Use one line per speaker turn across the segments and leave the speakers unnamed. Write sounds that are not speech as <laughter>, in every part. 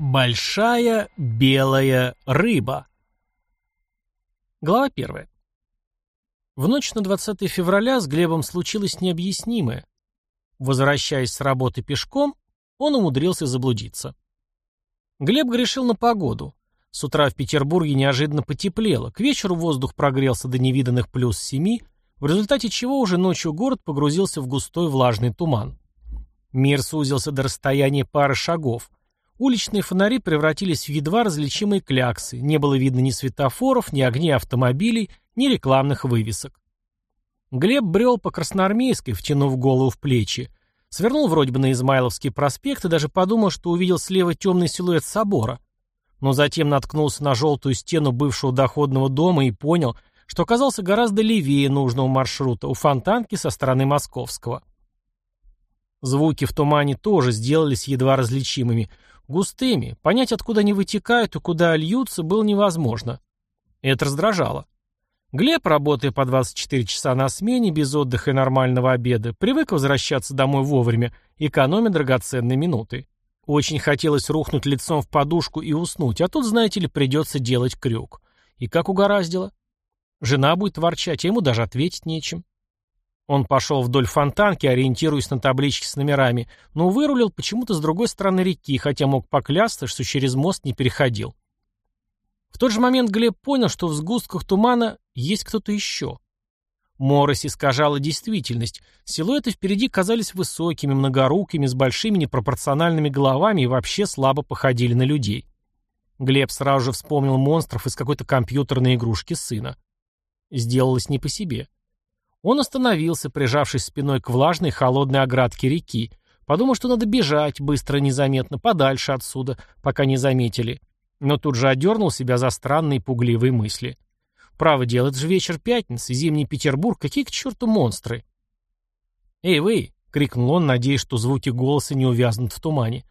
Большая белая рыба. Глава первая. В ночь на 20 февраля с Глебом случилось необъяснимое. Возвращаясь с работы пешком, он умудрился заблудиться. Глеб грешил на погоду. С утра в Петербурге неожиданно потеплело, к вечеру воздух прогрелся до невиданных плюс семи, в результате чего уже ночью город погрузился в густой влажный туман. Мир сузился до расстояния пары шагов – Уличные фонари превратились в едва различимые кляксы, не было видно ни светофоров, ни огней автомобилей, ни рекламных вывесок. Глеб брел по Красноармейской, втянув голову в плечи. Свернул вроде бы на Измайловский проспект и даже подумал, что увидел слева темный силуэт собора. Но затем наткнулся на желтую стену бывшего доходного дома и понял, что оказался гораздо левее нужного маршрута, у фонтанки со стороны Московского. Звуки в тумане тоже сделались едва различимыми, Густыми, понять, откуда они вытекают и куда льются, было невозможно. Это раздражало. Глеб, работая по 24 часа на смене, без отдыха и нормального обеда, привык возвращаться домой вовремя, экономя драгоценные минуты. Очень хотелось рухнуть лицом в подушку и уснуть, а тут, знаете ли, придется делать крюк. И как угораздило. Жена будет ворчать, а ему даже ответить нечем. Он пошел вдоль фонтанки, ориентируясь на таблички с номерами, но вырулил почему-то с другой стороны реки, хотя мог поклясться, что через мост не переходил. В тот же момент Глеб понял, что в сгустках тумана есть кто-то еще. Морось искажала действительность. Силуэты впереди казались высокими, многорукими, с большими непропорциональными головами и вообще слабо походили на людей. Глеб сразу же вспомнил монстров из какой-то компьютерной игрушки сына. Сделалось не по себе. Он остановился, прижавшись спиной к влажной холодной оградке реки. Подумал, что надо бежать, быстро незаметно, подальше отсюда, пока не заметили. Но тут же одернул себя за странные пугливые мысли. Право дело, это же вечер пятницы, зимний Петербург, какие к черту монстры? «Эй, вы!» — крикнул он, надеясь, что звуки голоса не увязнут в тумане.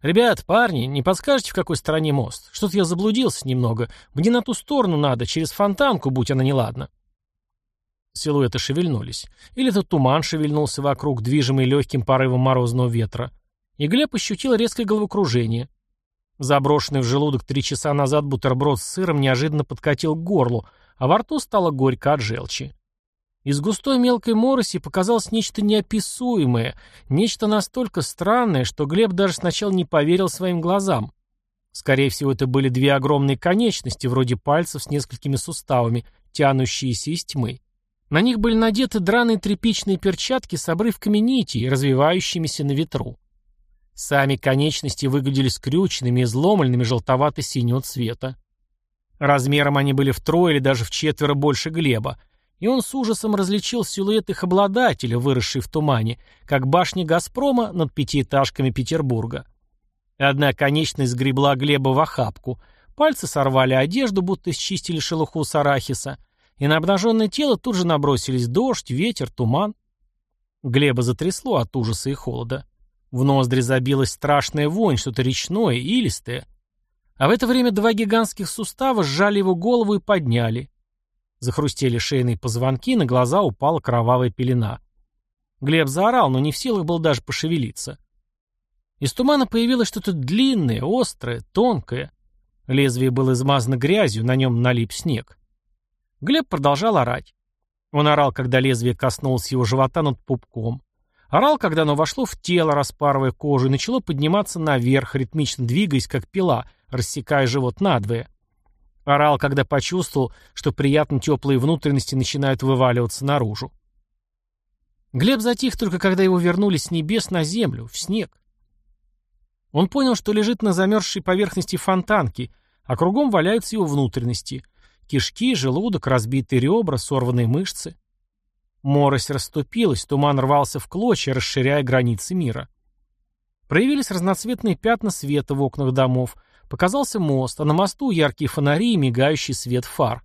«Ребят, парни, не подскажете, в какой стороне мост? Что-то я заблудился немного. Мне на ту сторону надо, через фонтанку, будь она неладна». Силуэты шевельнулись. Или этот туман шевельнулся вокруг, движимый легким порывом морозного ветра. И Глеб ощутил резкое головокружение. Заброшенный в желудок три часа назад бутерброд с сыром неожиданно подкатил к горлу, а во рту стало горько от желчи. Из густой мелкой мороси показалось нечто неописуемое, нечто настолько странное, что Глеб даже сначала не поверил своим глазам. Скорее всего, это были две огромные конечности, вроде пальцев с несколькими суставами, тянущиеся из тьмы. На них были надеты драные тряпичные перчатки с обрывками нитей, развивающимися на ветру. Сами конечности выглядели скрюченными изломленными желтовато-синего цвета. Размером они были втрое или даже в четверо больше Глеба, и он с ужасом различил силуэт их обладателя, выросший в тумане, как башня «Газпрома» над пятиэтажками Петербурга. Одна конечность сгребла Глеба в охапку, пальцы сорвали одежду, будто счистили шелуху с арахиса — и на обнаженное тело тут же набросились дождь, ветер, туман. Глеба затрясло от ужаса и холода. В ноздри забилась страшная вонь, что-то речное, илистое. А в это время два гигантских сустава сжали его голову и подняли. Захрустели шейные позвонки, на глаза упала кровавая пелена. Глеб заорал, но не в силах был даже пошевелиться. Из тумана появилось что-то длинное, острое, тонкое. Лезвие было измазано грязью, на нем налип снег. Глеб продолжал орать. Он орал, когда лезвие коснулось его живота над пупком. Орал, когда оно вошло в тело, распарывая кожу, и начало подниматься наверх, ритмично двигаясь, как пила, рассекая живот надвое. Орал, когда почувствовал, что приятно теплые внутренности начинают вываливаться наружу. Глеб затих только когда его вернули с небес на землю, в снег. Он понял, что лежит на замерзшей поверхности фонтанки, а кругом валяются его внутренности. Кишки, желудок, разбитые ребра, сорванные мышцы. Морось расступилась, туман рвался в клочья, расширяя границы мира. Проявились разноцветные пятна света в окнах домов, показался мост, а на мосту яркие фонари и мигающий свет фар.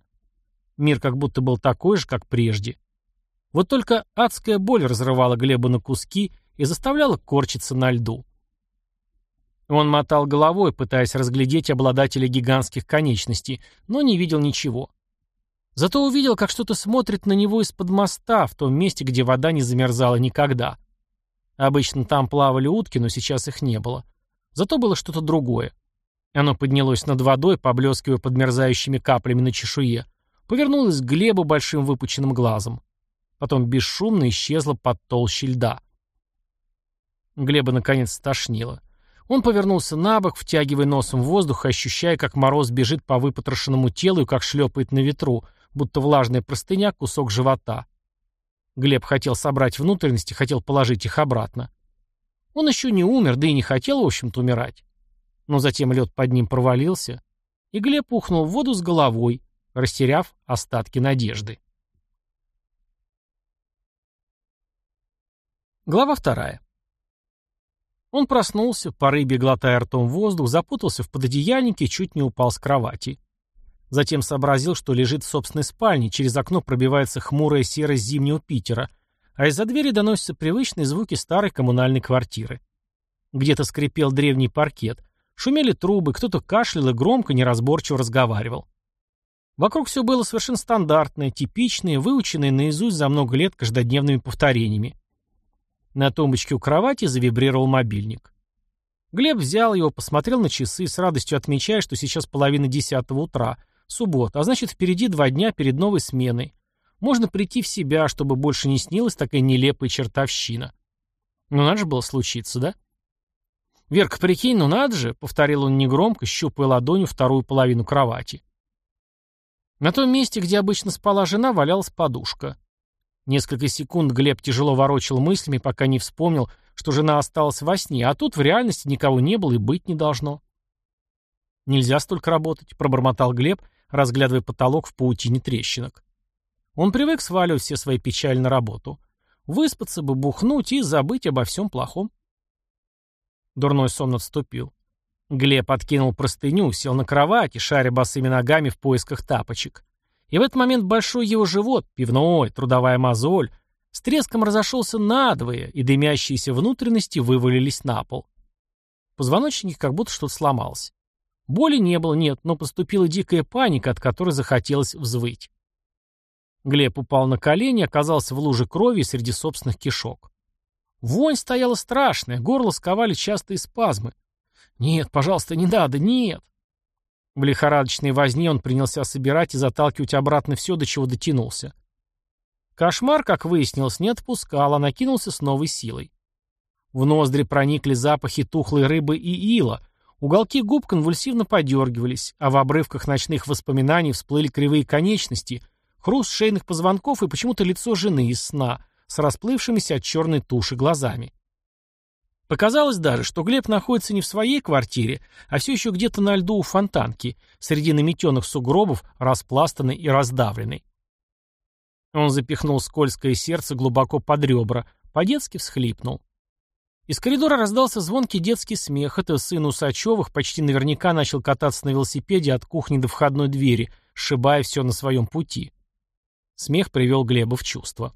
Мир как будто был такой же, как прежде. Вот только адская боль разрывала Глеба на куски и заставляла корчиться на льду. Он мотал головой, пытаясь разглядеть обладателя гигантских конечностей, но не видел ничего. Зато увидел, как что-то смотрит на него из-под моста, в том месте, где вода не замерзала никогда. Обычно там плавали утки, но сейчас их не было. Зато было что-то другое. Оно поднялось над водой, поблескивая подмерзающими каплями на чешуе, повернулось к Глебу большим выпученным глазом. Потом бесшумно исчезло под толщей льда. Глеба наконец стошнило. Он повернулся на бок, втягивая носом воздух, ощущая, как мороз бежит по выпотрошенному телу и как шлепает на ветру, будто влажная простыня кусок живота. Глеб хотел собрать внутренности, хотел положить их обратно. Он еще не умер, да и не хотел, в общем-то, умирать. Но затем лед под ним провалился, и Глеб ухнул в воду с головой, растеряв остатки надежды. Глава вторая. Он проснулся, по рыбе глотая ртом воздух, запутался в пододеяльнике и чуть не упал с кровати. Затем сообразил, что лежит в собственной спальне, через окно пробивается хмурая серость зимнего Питера, а из-за двери доносятся привычные звуки старой коммунальной квартиры. Где-то скрипел древний паркет, шумели трубы, кто-то кашлял и громко, неразборчиво разговаривал. Вокруг все было совершенно стандартное, типичное, выученное наизусть за много лет каждодневными повторениями. На тумбочке у кровати завибрировал мобильник. Глеб взял его, посмотрел на часы, с радостью отмечая, что сейчас половина десятого утра, суббота, а значит впереди два дня перед новой сменой. Можно прийти в себя, чтобы больше не снилась такая нелепая чертовщина. Ну надо же было случиться, да? «Верка, прикинь, ну надо же!» — повторил он негромко, щупая ладонью вторую половину кровати. На том месте, где обычно спала жена, валялась подушка. Несколько секунд Глеб тяжело ворочал мыслями, пока не вспомнил, что жена осталась во сне, а тут в реальности никого не было и быть не должно. «Нельзя столько работать», — пробормотал Глеб, разглядывая потолок в паутине трещинок. Он привык сваливать все свои печали на работу. Выспаться бы, бухнуть и забыть обо всем плохом. Дурной сон отступил. Глеб откинул простыню, сел на кровать и шаря босыми ногами в поисках тапочек. И в этот момент большой его живот, пивной, трудовая мозоль, с треском разошелся надвое, и дымящиеся внутренности вывалились на пол. Позвоночник как будто что-то сломалось. Боли не было, нет, но поступила дикая паника, от которой захотелось взвыть. Глеб упал на колени, оказался в луже крови среди собственных кишок. Вонь стояла страшная, горло сковали частые спазмы. «Нет, пожалуйста, не надо, нет!» В лихорадочной возне он принялся собирать и заталкивать обратно все, до чего дотянулся. Кошмар, как выяснилось, не отпускал, а накинулся с новой силой. В ноздри проникли запахи тухлой рыбы и ила, уголки губ конвульсивно подергивались, а в обрывках ночных воспоминаний всплыли кривые конечности, хруст шейных позвонков и почему-то лицо жены из сна с расплывшимися от черной туши глазами. Показалось даже, что Глеб находится не в своей квартире, а все еще где-то на льду у фонтанки, среди наметенных сугробов, распластанный и раздавленный. Он запихнул скользкое сердце глубоко под ребра, по-детски всхлипнул. Из коридора раздался звонкий детский смех. Это сын Усачевых почти наверняка начал кататься на велосипеде от кухни до входной двери, сшибая все на своем пути. Смех привел Глеба в чувство.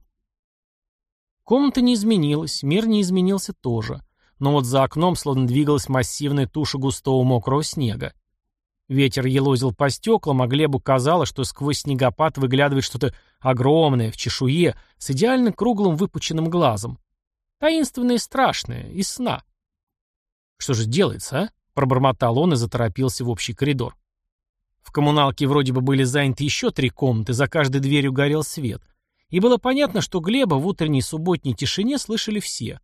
Комната не изменилась, мир не изменился тоже но вот за окном словно двигалась массивная туша густого мокрого снега. Ветер елозил по стеклам, а Глебу казалось, что сквозь снегопад выглядывает что-то огромное, в чешуе, с идеально круглым выпученным глазом. Таинственное и страшное, из сна. «Что же делается, а?» — пробормотал он и заторопился в общий коридор. В коммуналке вроде бы были заняты еще три комнаты, за каждой дверью горел свет. И было понятно, что Глеба в утренней субботней тишине слышали все —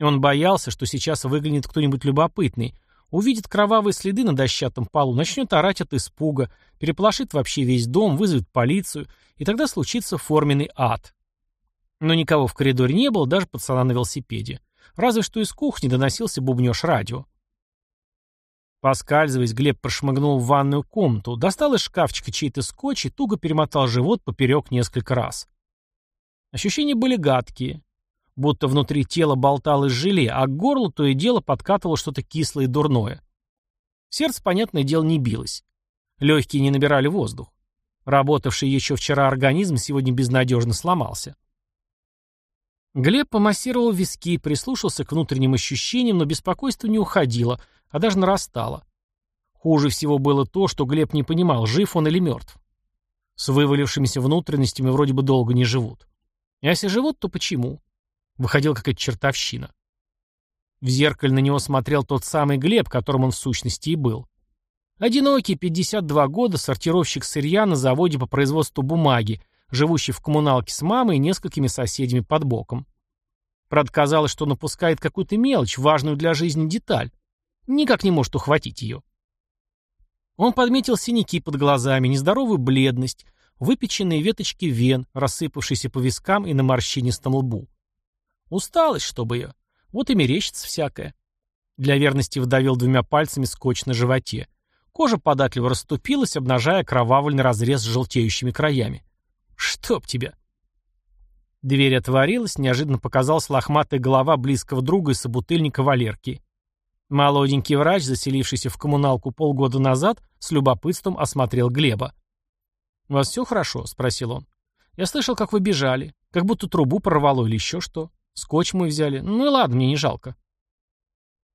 он боялся, что сейчас выглянет кто-нибудь любопытный, увидит кровавые следы на дощатом полу, начнет орать от испуга, переполошит вообще весь дом, вызовет полицию, и тогда случится форменный ад. Но никого в коридоре не было, даже пацана на велосипеде. Разве что из кухни доносился бубнёж радио. Поскальзываясь, Глеб прошмыгнул в ванную комнату, достал из шкафчика чей-то скотч и туго перемотал живот поперек несколько раз. Ощущения были гадкие будто внутри тела болталось желе, а к горлу то и дело подкатывало что-то кислое и дурное. Сердце, понятное дело, не билось. Легкие не набирали воздух. Работавший еще вчера организм сегодня безнадежно сломался. Глеб помассировал виски, прислушался к внутренним ощущениям, но беспокойство не уходило, а даже нарастало. Хуже всего было то, что Глеб не понимал, жив он или мертв. С вывалившимися внутренностями вроде бы долго не живут. А если живут, то почему? Выходила какая-то чертовщина. В зеркале на него смотрел тот самый Глеб, которым он в сущности и был. Одинокий, 52 года, сортировщик сырья на заводе по производству бумаги, живущий в коммуналке с мамой и несколькими соседями под боком. Правда, казалось, что он опускает какую-то мелочь, важную для жизни деталь. Никак не может ухватить ее. Он подметил синяки под глазами, нездоровую бледность, выпеченные веточки вен, рассыпавшиеся по вискам и на морщинистом лбу. Усталость, чтобы ее. Вот и мерещится всякое. Для верности вдавил двумя пальцами скотч на животе. Кожа податливо расступилась, обнажая кровавленный разрез с желтеющими краями. «Чтоб тебя!» Дверь отворилась, неожиданно показалась лохматая голова близкого друга и собутыльника Валерки. Молоденький врач, заселившийся в коммуналку полгода назад, с любопытством осмотрел Глеба. «У вас все хорошо?» — спросил он. «Я слышал, как вы бежали. Как будто трубу прорвало или еще что. Скотч мой взяли. Ну и ладно, мне не жалко».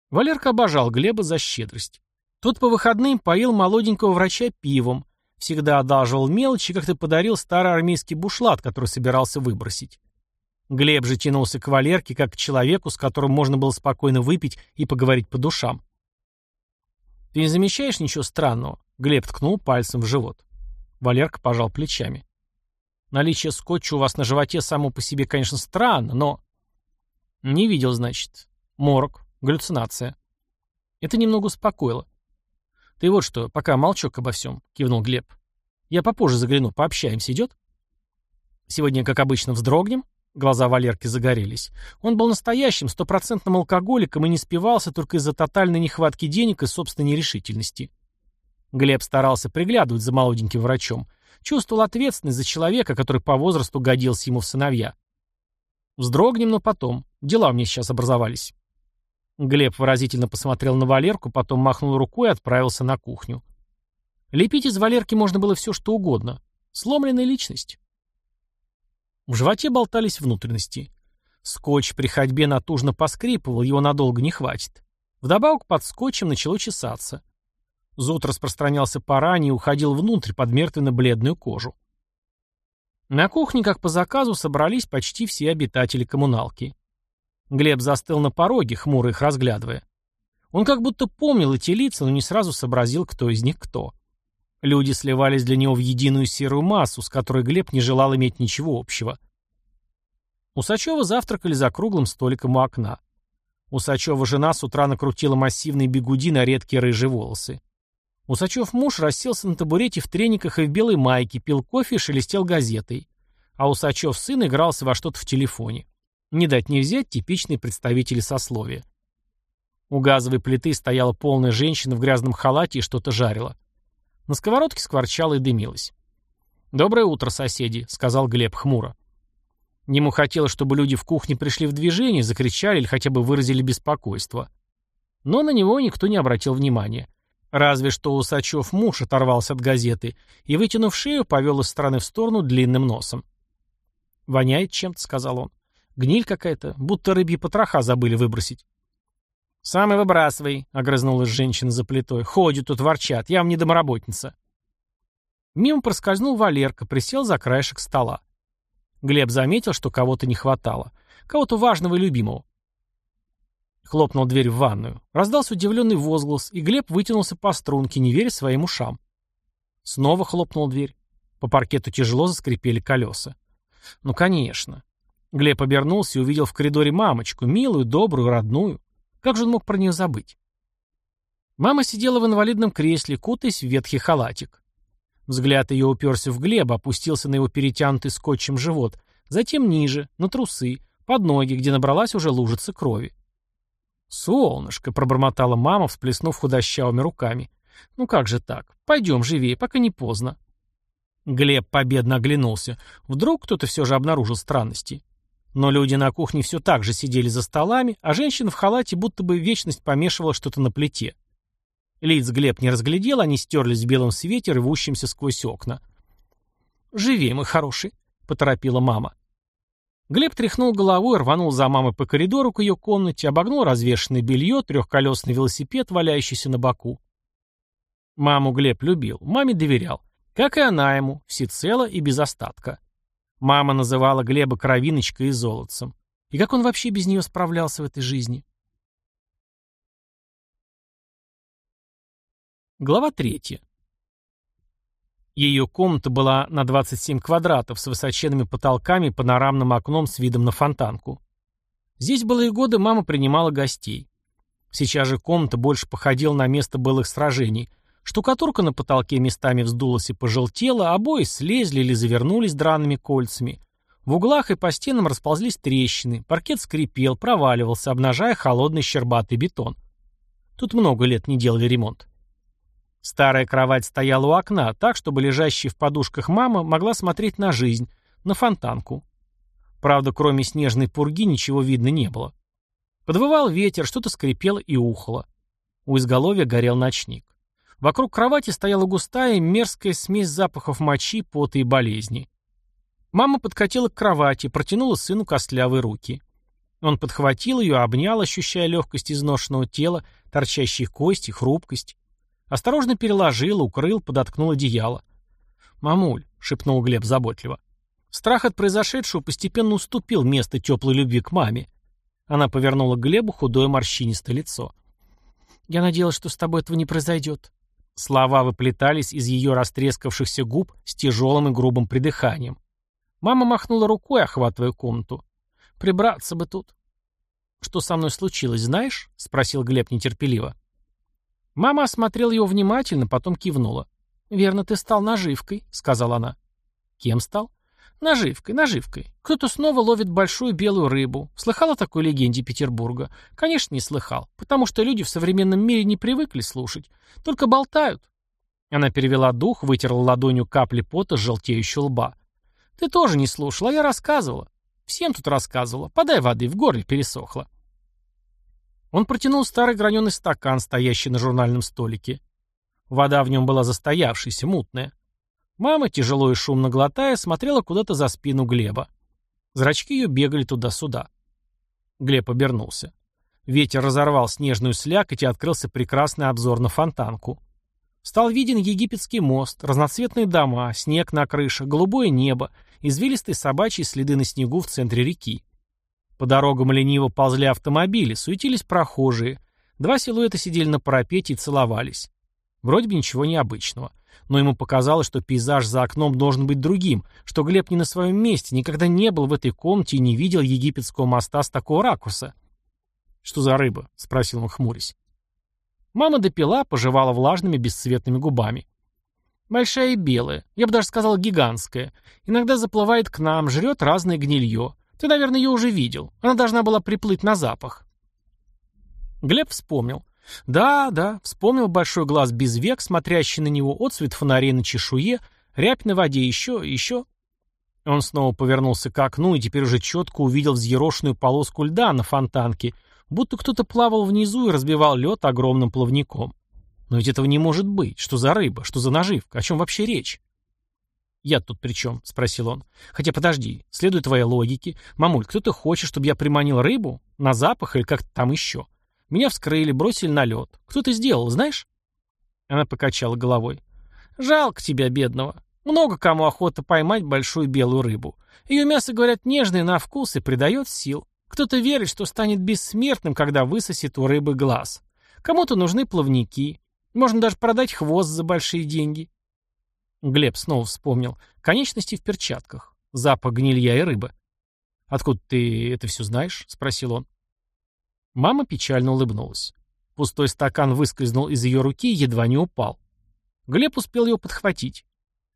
Валерка обожал Глеба за щедрость. Тот по выходным поил молоденького врача пивом, всегда одалживал мелочи, как-то подарил старый армейский бушлат, который собирался выбросить. Глеб же тянулся к Валерке, как к человеку, с которым можно было спокойно выпить и поговорить по душам. «Ты не замечаешь ничего странного?» Глеб ткнул пальцем в живот. Валерка пожал плечами. «Наличие скотча у вас на животе само по себе, конечно, странно, но...» «Не видел, значит. Морок, галлюцинация». Это немного успокоило. «Ты вот что, пока молчок обо всем», — кивнул Глеб. «Я попозже загляну, пообщаемся, идет?» «Сегодня, как обычно, вздрогнем?» Глаза Валерки загорелись. Он был настоящим, стопроцентным алкоголиком и не спивался только из-за тотальной нехватки денег и собственной нерешительности. Глеб старался приглядывать за молоденьким врачом. Чувствовал ответственность за человека, который по возрасту годился ему в сыновья. Вздрогнем, но потом. Дела у меня сейчас образовались. Глеб выразительно посмотрел на Валерку, потом махнул рукой и отправился на кухню. Лепить из Валерки можно было все, что угодно. Сломленная личность. В животе болтались внутренности. Скотч при ходьбе натужно поскрипывал, его надолго не хватит. Вдобавок под скотчем начало чесаться. Зуд распространялся по ране и уходил внутрь под мертвенно-бледную кожу. На кухне, как по заказу, собрались почти все обитатели коммуналки. Глеб застыл на пороге, хмуро их разглядывая. Он как будто помнил эти лица, но не сразу сообразил, кто из них кто. Люди сливались для него в единую серую массу, с которой Глеб не желал иметь ничего общего. Усачева завтракали за круглым столиком у окна. Усачева жена с утра накрутила массивные бегуди на редкие рыжие волосы. Усачев муж расселся на табурете в трениках и в белой майке, пил кофе и шелестел газетой. А Усачев сын игрался во что-то в телефоне. Не дать не взять типичные представители сословия. У газовой плиты стояла полная женщина в грязном халате и что-то жарила. На сковородке скворчало и дымилось. «Доброе утро, соседи», — сказал Глеб хмуро. Ему хотелось, чтобы люди в кухне пришли в движение, закричали или хотя бы выразили беспокойство. Но на него никто не обратил внимания. Разве что Усачев муж оторвался от газеты и, вытянув шею, повел из стороны в сторону длинным носом. «Воняет чем-то», — сказал он. Гниль какая-то, будто рыбьи потроха забыли выбросить. «Сам и выбрасывай», — огрызнулась женщина за плитой. «Ходят тут, ворчат, я вам не домработница». Мимо проскользнул Валерка, присел за краешек стола. Глеб заметил, что кого-то не хватало. Кого-то важного и любимого. Хлопнул дверь в ванную. Раздался удивленный возглас, и Глеб вытянулся по струнке, не веря своим ушам. Снова хлопнул дверь. По паркету тяжело заскрипели колеса. Ну, конечно. Глеб обернулся и увидел в коридоре мамочку, милую, добрую, родную. Как же он мог про нее забыть? Мама сидела в инвалидном кресле, кутаясь в ветхий халатик. Взгляд ее уперся в Глеба, опустился на его перетянутый скотчем живот, затем ниже, на трусы, под ноги, где набралась уже лужица крови. «Солнышко», — пробормотала мама, всплеснув худощавыми руками. «Ну как же так? Пойдем живее, пока не поздно». Глеб победно оглянулся. Вдруг кто-то все же обнаружил странности. Но люди на кухне все так же сидели за столами, а женщина в халате будто бы вечность помешивала что-то на плите. Лиц Глеб не разглядел, они стерлись в белом свете, рвущемся сквозь окна. «Живей, мой хороший», — поторопила мама. Глеб тряхнул головой, рванул за мамой по коридору к ее комнате, обогнул развешенное белье, трехколесный велосипед, валяющийся на боку. Маму Глеб любил, маме доверял. Как и она ему, всецело и без остатка. Мама называла Глеба кровиночкой и золотцем. И как он вообще без нее справлялся в этой жизни? Глава 3. Ее комната была на 27 квадратов с высоченными потолками и панорамным окном с видом на фонтанку. Здесь было и годы мама принимала гостей. Сейчас же комната больше походила на место былых сражений. Штукатурка на потолке местами вздулась и пожелтела, обои слезли или завернулись драными кольцами. В углах и по стенам расползлись трещины, паркет скрипел, проваливался, обнажая холодный щербатый бетон. Тут много лет не делали ремонт. Старая кровать стояла у окна, так, чтобы лежащая в подушках мама могла смотреть на жизнь, на фонтанку. Правда, кроме снежной пурги ничего видно не было. Подвывал ветер, что-то скрипело и ухало. У изголовья горел ночник. Вокруг кровати стояла густая, мерзкая смесь запахов мочи, пота и болезни. Мама подкатила к кровати, протянула сыну костлявые руки. Он подхватил ее, обнял, ощущая легкость изношенного тела, торчащие кости, хрупкость. Осторожно переложил, укрыл, подоткнул одеяло. «Мамуль», — шепнул Глеб заботливо. Страх от произошедшего постепенно уступил место теплой любви к маме. Она повернула к Глебу худое морщинистое лицо. «Я надеялась, что с тобой этого не произойдет». Слова выплетались из ее растрескавшихся губ с тяжелым и грубым придыханием. Мама махнула рукой, охватывая комнату. «Прибраться бы тут». «Что со мной случилось, знаешь?» — спросил Глеб нетерпеливо. Мама осмотрела его внимательно, потом кивнула. «Верно, ты стал наживкой», — сказала она. «Кем стал?» «Наживкой, наживкой. Кто-то снова ловит большую белую рыбу. Слыхал о такой легенде Петербурга?» «Конечно, не слыхал, потому что люди в современном мире не привыкли слушать. Только болтают». Она перевела дух, вытерла ладонью капли пота с желтеющего лба. «Ты тоже не слушала, я рассказывала. Всем тут рассказывала. Подай воды, в горле пересохло». Он протянул старый граненый стакан, стоящий на журнальном столике. Вода в нем была застоявшаяся, мутная. Мама, тяжело и шумно глотая, смотрела куда-то за спину Глеба. Зрачки ее бегали туда-сюда. Глеб обернулся. Ветер разорвал снежную слякоть и открылся прекрасный обзор на фонтанку. Стал виден египетский мост, разноцветные дома, снег на крыше, голубое небо, извилистые собачьи следы на снегу в центре реки. По дорогам лениво ползли автомобили, суетились прохожие. Два силуэта сидели на парапете и целовались. Вроде бы ничего необычного. Но ему показалось, что пейзаж за окном должен быть другим, что Глеб не на своем месте, никогда не был в этой комнате и не видел египетского моста с такого ракурса. «Что за рыба?» — спросил он, хмурясь. Мама допила, пожевала влажными бесцветными губами. Большая и белая, я бы даже сказал гигантская. Иногда заплывает к нам, жрет разное гнилье. Ты, наверное, ее уже видел. Она должна была приплыть на запах. Глеб вспомнил. Да, да, вспомнил большой глаз без век, смотрящий на него, отцвет фонарей на чешуе, рябь на воде, еще, еще. Он снова повернулся к окну и теперь уже четко увидел взъерошенную полоску льда на фонтанке, будто кто-то плавал внизу и разбивал лед огромным плавником. Но ведь этого не может быть. Что за рыба? Что за наживка? О чем вообще речь? «Я тут при чем?» — спросил он. «Хотя подожди, следуя твоей логике. Мамуль, кто ты хочешь, чтобы я приманил рыбу? На запах или как-то там еще? Меня вскрыли, бросили на лед. Кто ты сделал, знаешь?» Она покачала головой. «Жалко тебя, бедного. Много кому охота поймать большую белую рыбу. Ее мясо, говорят, нежное на вкус и придает сил. Кто-то верит, что станет бессмертным, когда высосет у рыбы глаз. Кому-то нужны плавники. Можно даже продать хвост за большие деньги. Глеб снова вспомнил. Конечности в перчатках. Запах гнилья и рыбы. «Откуда ты это все знаешь?» — спросил он. Мама печально улыбнулась. Пустой стакан выскользнул из ее руки и едва не упал. Глеб успел его подхватить.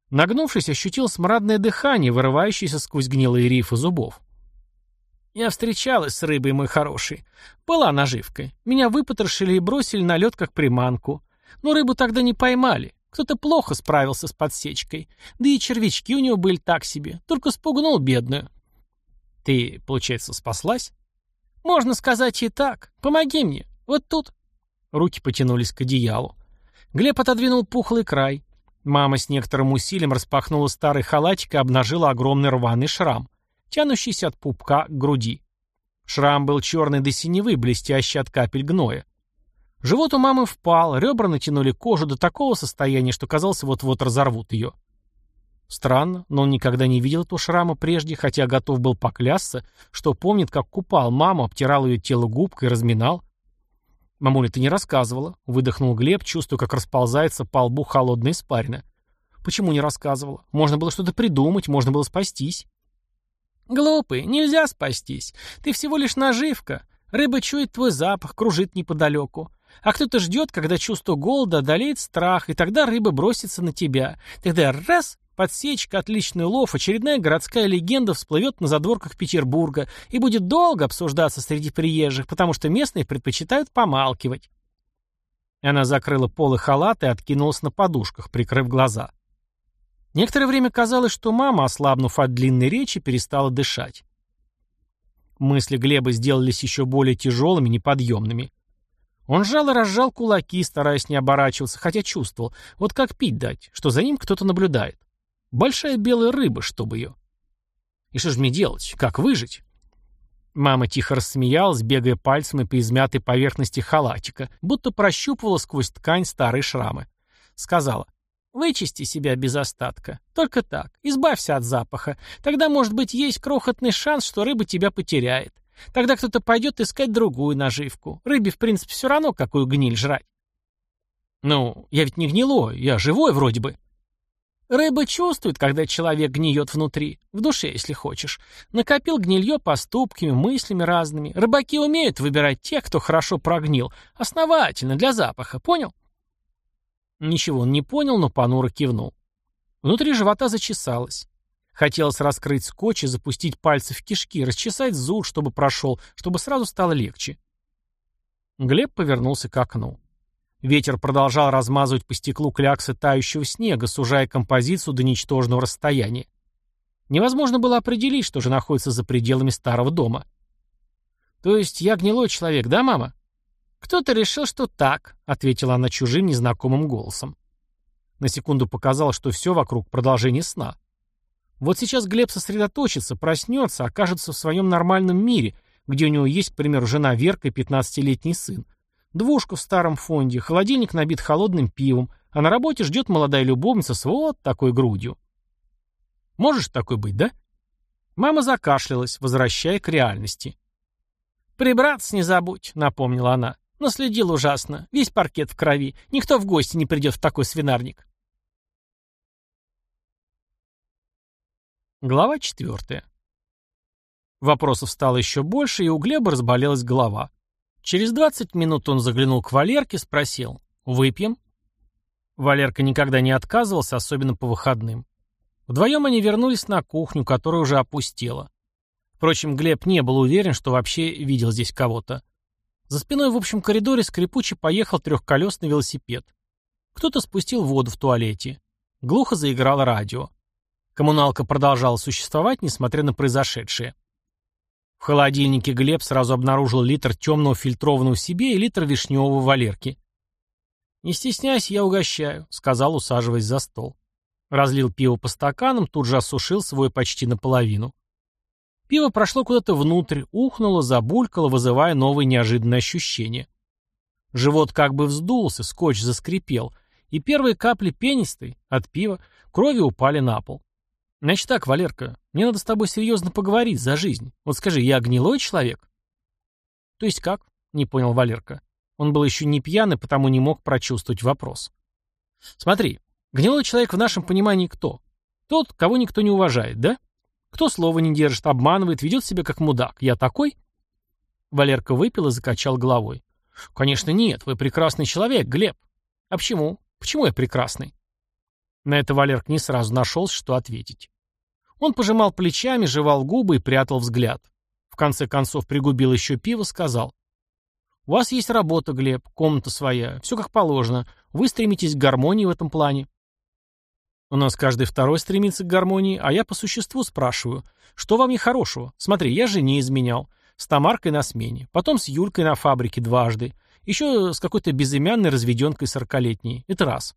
Нагнувшись, ощутил смрадное дыхание, вырывающееся сквозь гнилые рифы зубов. «Я встречалась с рыбой, мой хороший. Была наживкой. Меня выпотрошили и бросили на лед, как приманку. Но рыбу тогда не поймали. Кто-то плохо справился с подсечкой. Да и червячки у него были так себе. Только спугнул бедную. Ты, получается, спаслась? Можно сказать и так. Помоги мне. Вот тут. Руки потянулись к одеялу. Глеб отодвинул пухлый край. Мама с некоторым усилием распахнула старый халатик и обнажила огромный рваный шрам, тянущийся от пупка к груди. Шрам был черный до синевы, блестящий от капель гноя. Живот у мамы впал, ребра натянули кожу до такого состояния, что казалось, вот-вот разорвут ее. Странно, но он никогда не видел этого шрама прежде, хотя готов был поклясться, что помнит, как купал маму, обтирал ее тело губкой, разминал. Мамуля, ты не рассказывала, выдохнул Глеб, чувствуя, как расползается по лбу холодная испарина. Почему не рассказывала? Можно было что-то придумать, можно было спастись. Глупый, нельзя спастись. Ты всего лишь наживка. Рыба чует твой запах, кружит неподалеку. А кто-то ждет, когда чувство голода одолеет страх, и тогда рыба бросится на тебя. Тогда раз Подсечка, отличный лов, очередная городская легенда всплывет на задворках Петербурга и будет долго обсуждаться среди приезжих, потому что местные предпочитают помалкивать. Она закрыла полы халата и откинулась на подушках, прикрыв глаза. Некоторое время казалось, что мама, ослабнув от длинной речи, перестала дышать. Мысли Глеба сделались еще более тяжелыми, неподъемными. Он сжал и разжал кулаки, стараясь не оборачиваться, хотя чувствовал, вот как пить дать, что за ним кто-то наблюдает. Большая белая рыба, чтобы ее. И что же мне делать? Как выжить? Мама тихо рассмеялась, бегая пальцами по измятой поверхности халатика, будто прощупывала сквозь ткань старые шрамы. Сказала, «Вычисти себя без остатка. Только так. Избавься от запаха. Тогда, может быть, есть крохотный шанс, что рыба тебя потеряет. Тогда кто-то пойдет искать другую наживку. Рыбе, в принципе, все равно, какую гниль жрать». «Ну, я ведь не гнилой, я живой вроде бы». Рыба чувствует, когда человек гниет внутри, в душе, если хочешь. Накопил гнилье поступками, мыслями разными. Рыбаки умеют выбирать тех, кто хорошо прогнил. Основательно, для запаха, понял? Ничего он не понял, но понуро кивнул. Внутри живота зачесалось. Хотелось раскрыть скотч и запустить пальцы в кишки, расчесать зуд, чтобы прошел, чтобы сразу стало легче. Глеб повернулся к окну. Ветер продолжал размазывать по стеклу кляксы тающего снега, сужая композицию до ничтожного расстояния. Невозможно было определить, что же находится за пределами старого дома. «То есть я гнилой человек, да, мама?» «Кто-то решил, что так», — ответила она чужим незнакомым голосом. На секунду показалось, что все вокруг продолжение сна. Вот сейчас Глеб сосредоточится, проснется, окажется в своем нормальном мире, где у него есть, к примеру, жена Верка и 15-летний сын, Двушка в старом фонде, холодильник набит холодным пивом, а на работе ждет молодая любовница с вот такой грудью. Можешь такой быть, да? Мама закашлялась, возвращая к реальности. «Прибраться не забудь», — напомнила она. «Наследил ужасно. Весь паркет в крови. Никто в гости не придет в такой свинарник». Глава четвертая. Вопросов стало еще больше, и у Глеба разболелась голова. Через 20 минут он заглянул к Валерке, спросил «Выпьем?». Валерка никогда не отказывался, особенно по выходным. Вдвоем они вернулись на кухню, которая уже опустела. Впрочем, Глеб не был уверен, что вообще видел здесь кого-то. За спиной в общем коридоре скрипуче поехал трехколесный велосипед. Кто-то спустил воду в туалете. Глухо заиграло радио. Коммуналка продолжала существовать, несмотря на произошедшее. В холодильнике Глеб сразу обнаружил литр темного фильтрованного себе и литр вишневого Валерки. «Не стесняйся, я угощаю», — сказал, усаживаясь за стол. Разлил пиво по стаканам, тут же осушил свой почти наполовину. Пиво прошло куда-то внутрь, ухнуло, забулькало, вызывая новые неожиданные ощущения. Живот как бы вздулся, скотч заскрипел, и первые капли пенистой от пива крови упали на пол. Значит так, Валерка, мне надо с тобой серьезно поговорить за жизнь. Вот скажи, я гнилой человек? То есть как? Не понял Валерка. Он был еще не пьяный, потому не мог прочувствовать вопрос. Смотри, гнилой человек в нашем понимании кто? Тот, кого никто не уважает, да? Кто слова не держит, обманывает, ведет себя как мудак. Я такой? Валерка выпил и закачал головой. Конечно нет, вы прекрасный человек, Глеб. А почему? Почему я прекрасный? На это Валерк не сразу нашелся, что ответить. Он пожимал плечами, жевал губы и прятал взгляд. В конце концов пригубил еще пиво, сказал. «У вас есть работа, Глеб, комната своя, все как положено. Вы стремитесь к гармонии в этом плане». У нас каждый второй стремится к гармонии, а я по существу спрашиваю, что вам не хорошего? Смотри, я жене изменял, с Тамаркой на смене, потом с Юлькой на фабрике дважды, еще с какой-то безымянной разведенкой сорокалетней. Это раз.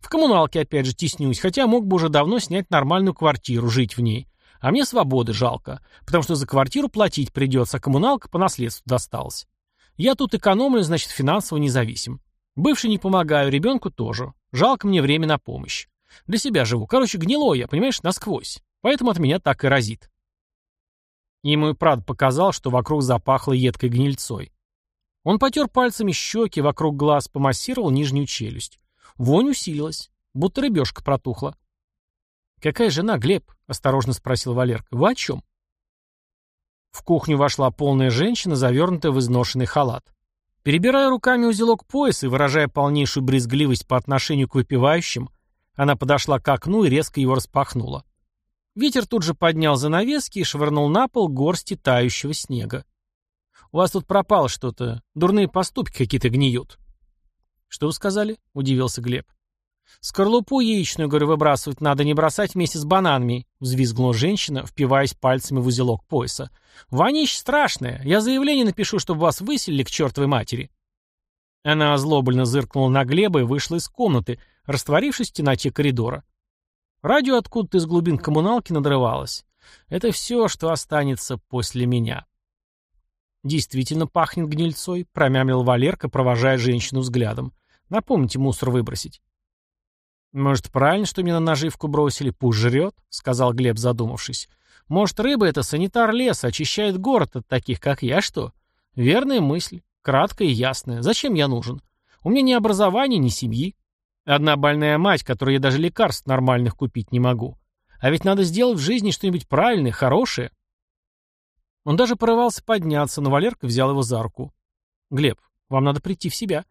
В коммуналке опять же теснюсь, хотя мог бы уже давно снять нормальную квартиру, жить в ней. А мне свободы жалко, потому что за квартиру платить придется, а коммуналка по наследству досталась. Я тут экономлю, значит, финансово независим. Бывший не помогаю, ребенку тоже. Жалко мне время на помощь. Для себя живу. Короче, гнилой я, понимаешь, насквозь. Поэтому от меня так и разит. Ему и правда показал, что вокруг запахло едкой гнильцой. Он потер пальцами щеки, вокруг глаз, помассировал нижнюю челюсть. Вонь усилилась, будто рыбешка протухла. «Какая жена, Глеб?» — осторожно спросил Валерка. «Вы о чем?» В кухню вошла полная женщина, завернутая в изношенный халат. Перебирая руками узелок пояса и выражая полнейшую брезгливость по отношению к выпивающим, она подошла к окну и резко его распахнула. Ветер тут же поднял занавески и швырнул на пол горсти тающего снега. «У вас тут пропало что-то. Дурные поступки какие-то гниют». «Что вы сказали?» — удивился Глеб. «Скорлупу яичную, говорю, выбрасывать надо, не бросать вместе с бананами», — взвизгнула женщина, впиваясь пальцами в узелок пояса. «Вонищ страшное. Я заявление напишу, чтобы вас выселили к чертовой матери». Она озлобленно зыркнула на Глеба и вышла из комнаты, растворившись в темноте коридора. Радио откуда-то из глубин коммуналки надрывалось. «Это все, что останется после меня». «Действительно пахнет гнильцой», — промямлил Валерка, провожая женщину взглядом. «Напомните мусор выбросить». «Может, правильно, что меня на наживку бросили? Пусть жрет», — сказал Глеб, задумавшись. «Может, рыба — это санитар леса, очищает город от таких, как я, что?» «Верная мысль, краткая и ясная. Зачем я нужен? У меня ни образования, ни семьи. Одна больная мать, которой я даже лекарств нормальных купить не могу. А ведь надо сделать в жизни что-нибудь правильное, хорошее». Он даже порывался подняться, но Валерка взял его за руку. «Глеб, вам надо прийти в себя».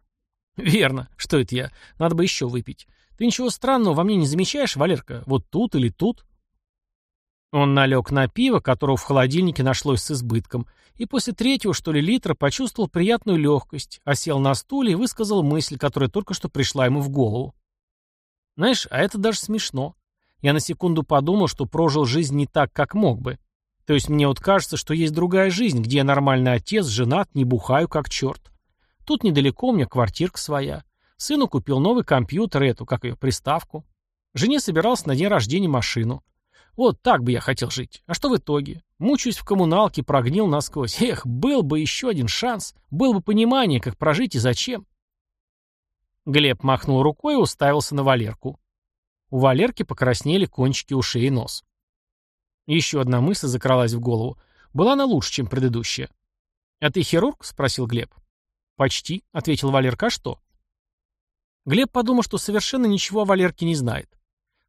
«Верно. Что это я? Надо бы еще выпить. Ты ничего странного во мне не замечаешь, Валерка? Вот тут или тут?» Он налег на пиво, которого в холодильнике нашлось с избытком, и после третьего, что ли, литра почувствовал приятную легкость, осел на стуле и высказал мысль, которая только что пришла ему в голову. «Знаешь, а это даже смешно. Я на секунду подумал, что прожил жизнь не так, как мог бы. То есть мне вот кажется, что есть другая жизнь, где я нормальный отец, женат, не бухаю, как черт. Тут недалеко у меня квартирка своя. Сыну купил новый компьютер, эту, как ее, приставку. Жене собирался на день рождения машину. Вот так бы я хотел жить. А что в итоге? Мучаюсь в коммуналке, прогнил насквозь. <laughs> Эх, был бы еще один шанс. Был бы понимание, как прожить и зачем. Глеб махнул рукой и уставился на Валерку. У Валерки покраснели кончики ушей и нос. Еще одна мысль закралась в голову. Была она лучше, чем предыдущая. «А ты хирург?» — спросил Глеб. «Почти», — ответил Валерка. «А что?» Глеб подумал, что совершенно ничего о Валерке не знает.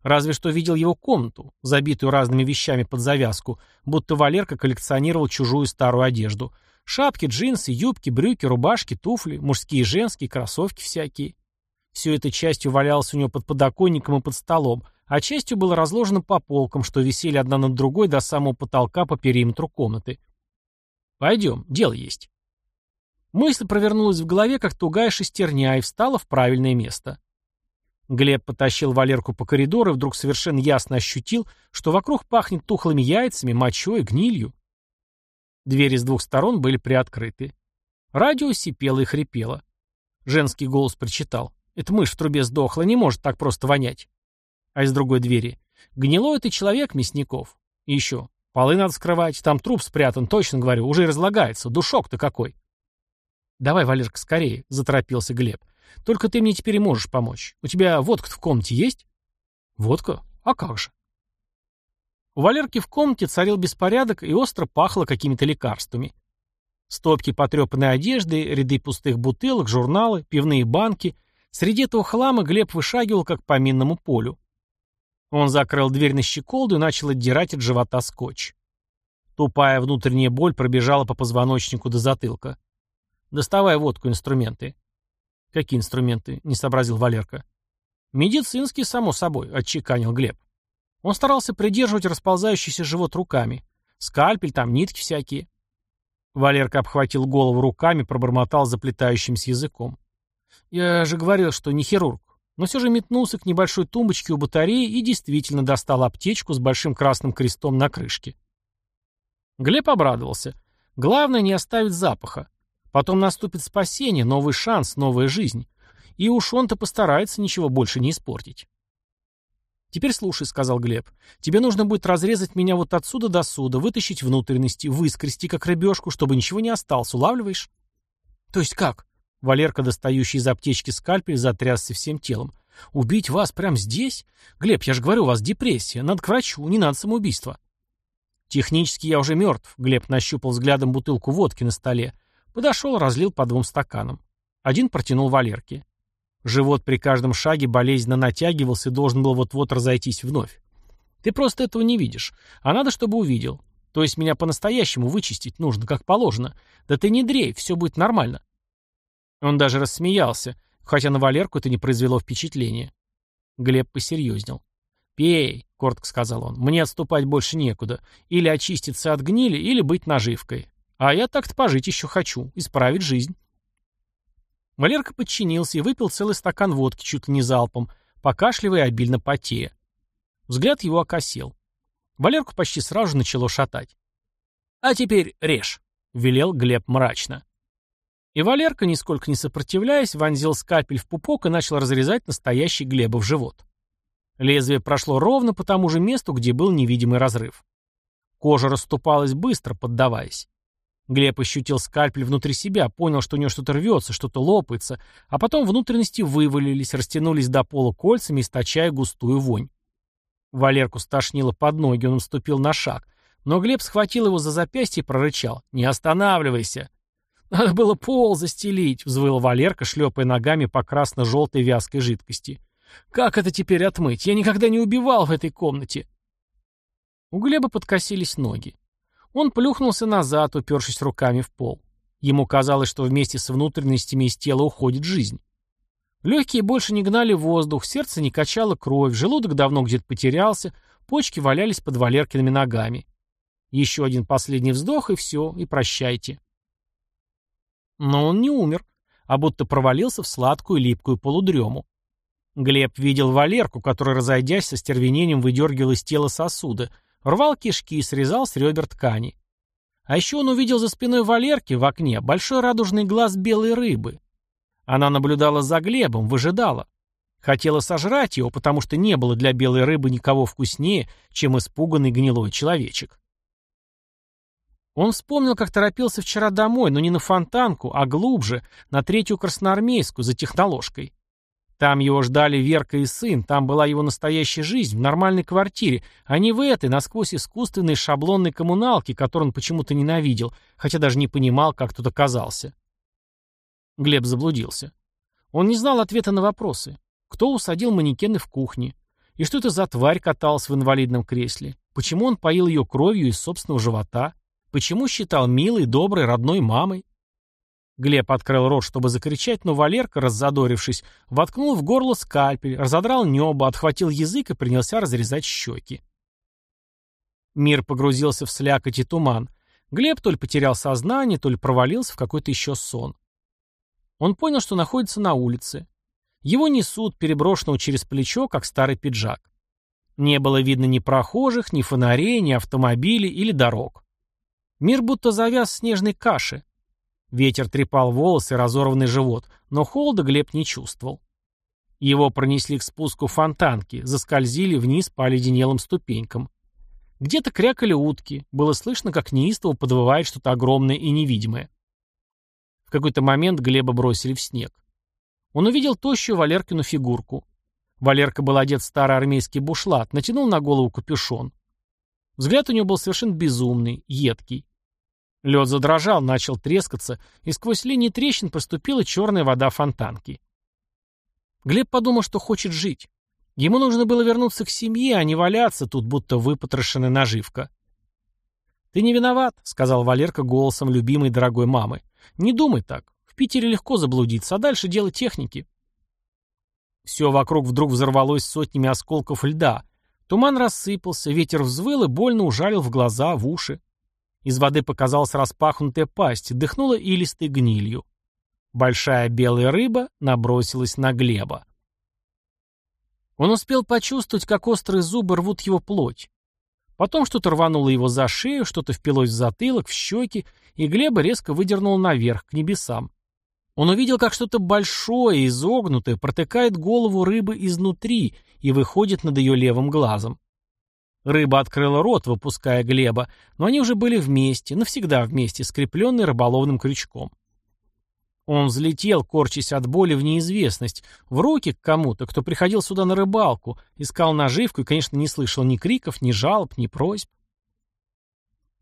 Разве что видел его комнату, забитую разными вещами под завязку, будто Валерка коллекционировал чужую старую одежду. Шапки, джинсы, юбки, брюки, рубашки, туфли, мужские и женские, кроссовки всякие. Все это частью валялось у него под подоконником и под столом, а частью было разложено по полкам, что висели одна над другой до самого потолка по периметру комнаты. «Пойдем, дело есть». Мысль провернулась в голове, как тугая шестерня, и встала в правильное место. Глеб потащил Валерку по коридору и вдруг совершенно ясно ощутил, что вокруг пахнет тухлыми яйцами, мочой, гнилью. Двери с двух сторон были приоткрыты. Радио сипело и хрипело. Женский голос прочитал. «Эта мышь в трубе сдохла, не может так просто вонять». А из другой двери. «Гнилой ты человек, Мясников». И еще. «Полы надо скрывать, там труп спрятан, точно говорю, уже разлагается. Душок-то какой». «Давай, Валерка, скорее», — заторопился Глеб. «Только ты мне теперь и можешь помочь. У тебя водка в комнате есть?» «Водка? А как же?» У Валерки в комнате царил беспорядок и остро пахло какими-то лекарствами. Стопки потрепанной одежды, ряды пустых бутылок, журналы, пивные банки. Среди этого хлама Глеб вышагивал, как по минному полю. Он закрыл дверь на щеколду и начал отдирать от живота скотч. Тупая внутренняя боль пробежала по позвоночнику до затылка. Доставай водку, инструменты. Какие инструменты? Не сообразил Валерка. Медицинские, само собой, отчеканил Глеб. Он старался придерживать расползающийся живот руками. Скальпель, там нитки всякие. Валерка обхватил голову руками, пробормотал заплетающимся языком. Я же говорил, что не хирург. Но все же метнулся к небольшой тумбочке у батареи и действительно достал аптечку с большим красным крестом на крышке. Глеб обрадовался. Главное не оставить запаха. Потом наступит спасение, новый шанс, новая жизнь. И уж он-то постарается ничего больше не испортить. «Теперь слушай», — сказал Глеб. «Тебе нужно будет разрезать меня вот отсюда до сюда, вытащить внутренности, выскрести, как рыбешку, чтобы ничего не осталось, улавливаешь?» «То есть как?» Валерка, достающий из аптечки скальпель, затрясся всем телом. «Убить вас прямо здесь? Глеб, я же говорю, у вас депрессия. Надо к врачу, не надо самоубийства». «Технически я уже мертв», — Глеб нащупал взглядом бутылку водки на столе. Подошел, разлил по двум стаканам. Один протянул Валерке. Живот при каждом шаге болезненно натягивался и должен был вот-вот разойтись вновь. Ты просто этого не видишь. А надо, чтобы увидел. То есть меня по-настоящему вычистить нужно, как положено. Да ты не дрей, все будет нормально. Он даже рассмеялся, хотя на Валерку это не произвело впечатления. Глеб посерьезнел. «Пей», — коротко сказал он, — «мне отступать больше некуда. Или очиститься от гнили, или быть наживкой. А я так-то пожить еще хочу, исправить жизнь». Валерка подчинился и выпил целый стакан водки чуть ли не залпом, покашливая обильно потея. Взгляд его окосел. Валерку почти сразу начало шатать. «А теперь режь», — велел Глеб мрачно. И Валерка, нисколько не сопротивляясь, вонзил скальпель в пупок и начал разрезать настоящий Глеба в живот. Лезвие прошло ровно по тому же месту, где был невидимый разрыв. Кожа расступалась быстро, поддаваясь. Глеб ощутил скальпель внутри себя, понял, что у него что-то рвется, что-то лопается, а потом внутренности вывалились, растянулись до пола кольцами, источая густую вонь. Валерку стошнило под ноги, он наступил на шаг, но Глеб схватил его за запястье и прорычал. «Не останавливайся!» «Надо было пол застелить», — взвыл Валерка, шлепая ногами по красно-желтой вязкой жидкости. «Как это теперь отмыть? Я никогда не убивал в этой комнате». У Глеба подкосились ноги. Он плюхнулся назад, упершись руками в пол. Ему казалось, что вместе с внутренностями из тела уходит жизнь. Легкие больше не гнали воздух, сердце не качало кровь, желудок давно где-то потерялся, почки валялись под Валеркиными ногами. Еще один последний вздох, и все, и прощайте. Но он не умер, а будто провалился в сладкую липкую полудрему. Глеб видел Валерку, который, разойдясь со стервенением, выдергивал из тела сосуды, рвал кишки и срезал с ребер ткани. А еще он увидел за спиной Валерки в окне большой радужный глаз белой рыбы. Она наблюдала за Глебом, выжидала. Хотела сожрать его, потому что не было для белой рыбы никого вкуснее, чем испуганный гнилой человечек. Он вспомнил, как торопился вчера домой, но не на фонтанку, а глубже, на третью красноармейскую, за техноложкой. Там его ждали Верка и сын, там была его настоящая жизнь, в нормальной квартире, а не в этой, насквозь искусственной шаблонной коммуналке, которую он почему-то ненавидел, хотя даже не понимал, как тут оказался. Глеб заблудился. Он не знал ответа на вопросы. Кто усадил манекены в кухне? И что это за тварь каталась в инвалидном кресле? Почему он поил ее кровью из собственного живота? Почему считал милой, доброй, родной мамой? Глеб открыл рот, чтобы закричать, но Валерка, раззадорившись, воткнул в горло скальпель, разодрал небо, отхватил язык и принялся разрезать щеки. Мир погрузился в слякоть и туман. Глеб то ли потерял сознание, то ли провалился в какой-то еще сон. Он понял, что находится на улице. Его несут, переброшенного через плечо, как старый пиджак. Не было видно ни прохожих, ни фонарей, ни автомобилей или дорог. Мир будто завяз в снежной каше. Ветер трепал волосы разорванный живот, но холода Глеб не чувствовал. Его пронесли к спуску фонтанки, заскользили вниз по оледенелым ступенькам. Где-то крякали утки, было слышно, как неистово подвывает что-то огромное и невидимое. В какой-то момент Глеба бросили в снег. Он увидел тощую Валеркину фигурку. Валерка был одет в старый армейский бушлат, натянул на голову капюшон. Взгляд у него был совершенно безумный, едкий. Лед задрожал, начал трескаться, и сквозь линии трещин поступила черная вода фонтанки. Глеб подумал, что хочет жить. Ему нужно было вернуться к семье, а не валяться тут, будто выпотрошенная наживка. «Ты не виноват», — сказал Валерка голосом любимой дорогой мамы. «Не думай так. В Питере легко заблудиться, а дальше дело техники». Все вокруг вдруг взорвалось сотнями осколков льда. Туман рассыпался, ветер взвыл и больно ужалил в глаза, в уши. Из воды показалась распахнутая пасть, дыхнула илистой гнилью. Большая белая рыба набросилась на Глеба. Он успел почувствовать, как острые зубы рвут его плоть. Потом что-то рвануло его за шею, что-то впилось в затылок, в щеки, и Глеба резко выдернуло наверх, к небесам. Он увидел, как что-то большое, изогнутое, протыкает голову рыбы изнутри и выходит над ее левым глазом. Рыба открыла рот, выпуская Глеба, но они уже были вместе, навсегда вместе, скрепленные рыболовным крючком. Он взлетел, корчась от боли в неизвестность, в руки к кому-то, кто приходил сюда на рыбалку, искал наживку и, конечно, не слышал ни криков, ни жалоб, ни просьб.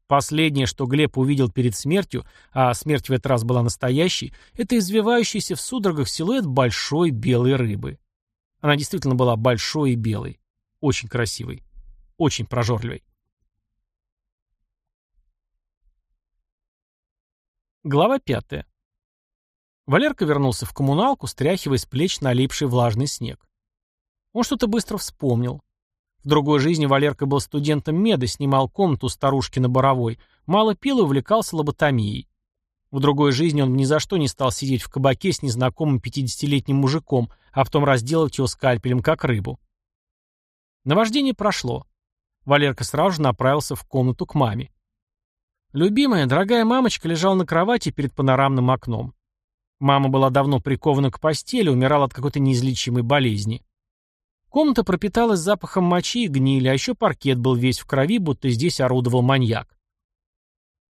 Последнее, что Глеб увидел перед смертью, а смерть в этот раз была настоящей, это извивающийся в судорогах силуэт большой белой рыбы. Она действительно была большой и белой. Очень красивой. Очень прожорливой. Глава пятая. Валерка вернулся в коммуналку, стряхивая с плеч налипший влажный снег. Он что-то быстро вспомнил. В другой жизни Валерка был студентом меда, снимал комнату старушки на Боровой, мало пил и увлекался лоботомией. В другой жизни он ни за что не стал сидеть в кабаке с незнакомым 50-летним мужиком, а потом разделать его скальпелем, как рыбу. Наваждение прошло. Валерка сразу же направился в комнату к маме. Любимая, дорогая мамочка лежала на кровати перед панорамным окном. Мама была давно прикована к постели, умирала от какой-то неизлечимой болезни. Комната пропиталась запахом мочи и гнили, а еще паркет был весь в крови, будто здесь орудовал маньяк.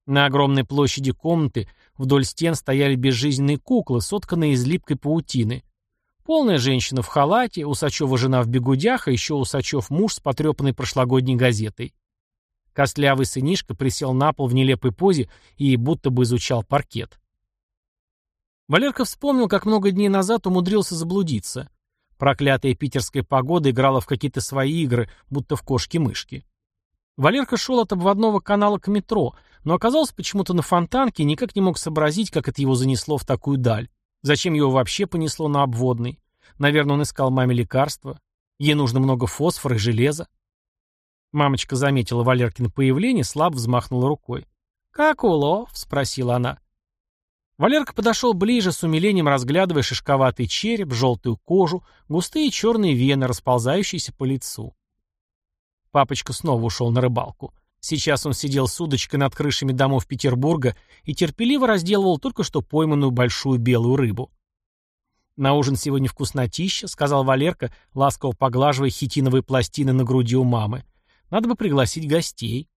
На огромной площади комнаты вдоль стен стояли безжизненные куклы, сотканные из липкой паутины. Полная женщина в халате, Усачева жена в бегудях, а еще Усачев муж с потрепанной прошлогодней газетой. Костлявый сынишка присел на пол в нелепой позе и будто бы изучал паркет. Валерка вспомнил, как много дней назад умудрился заблудиться. Проклятая питерская погода играла в какие-то свои игры, будто в кошки-мышки. Валерка шел от обводного канала к метро, но оказался почему-то на фонтанке и никак не мог сообразить, как это его занесло в такую даль. Зачем его вообще понесло на обводный? Наверное, он искал маме лекарства. Ей нужно много фосфора и железа. Мамочка заметила Валеркино появление, слабо взмахнула рукой. «Как улов?» — спросила она. Валерка подошел ближе, с умилением разглядывая шишковатый череп, желтую кожу, густые черные вены, расползающиеся по лицу. Папочка снова ушел на рыбалку. Сейчас он сидел с удочкой над крышами домов Петербурга и терпеливо разделывал только что пойманную большую белую рыбу. «На ужин сегодня вкуснотища», — сказал Валерка, ласково поглаживая хитиновые пластины на груди у мамы. Надо бы пригласить гостей.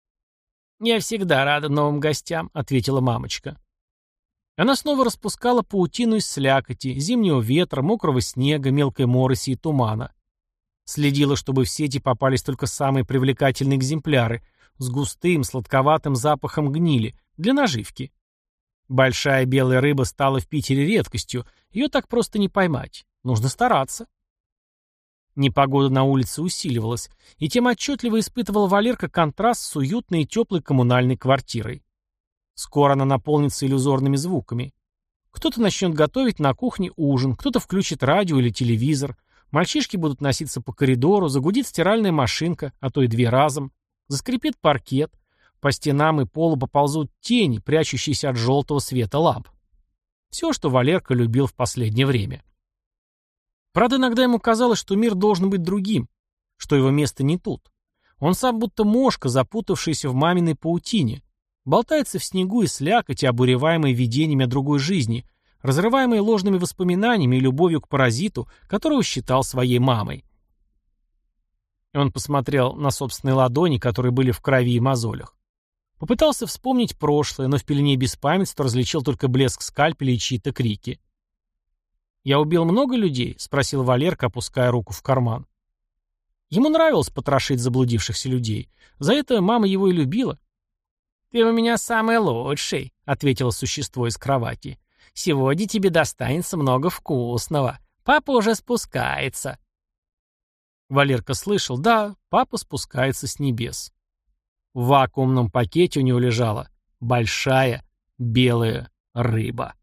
«Я всегда рада новым гостям», — ответила мамочка. Она снова распускала паутину из слякоти, зимнего ветра, мокрого снега, мелкой мороси и тумана. Следила, чтобы в сети попались только самые привлекательные экземпляры с густым, сладковатым запахом гнили для наживки. Большая белая рыба стала в Питере редкостью, ее так просто не поймать. Нужно стараться. Непогода на улице усиливалась, и тем отчетливо испытывал Валерка контраст с уютной и теплой коммунальной квартирой. Скоро она наполнится иллюзорными звуками. Кто-то начнет готовить на кухне ужин, кто-то включит радио или телевизор, мальчишки будут носиться по коридору, загудит стиральная машинка, а то и две разом, заскрипит паркет, по стенам и полу поползут тени, прячущиеся от желтого света ламп. Все, что Валерка любил в последнее время. Правда, иногда ему казалось, что мир должен быть другим, что его место не тут. Он сам будто мошка, запутавшаяся в маминой паутине, болтается в снегу и слякоти, обуреваемой видениями о другой жизни, разрываемой ложными воспоминаниями и любовью к паразиту, которого считал своей мамой. Он посмотрел на собственные ладони, которые были в крови и мозолях. Попытался вспомнить прошлое, но в пелене беспамятства различил только блеск скальпеля и чьи-то крики. «Я убил много людей?» — спросил Валерка, опуская руку в карман. Ему нравилось потрошить заблудившихся людей. За это мама его и любила. «Ты у меня самый лучший», — ответило существо из кровати. «Сегодня тебе достанется много вкусного. Папа уже спускается». Валерка слышал, да, папа спускается с небес. В вакуумном пакете у него лежала большая белая рыба.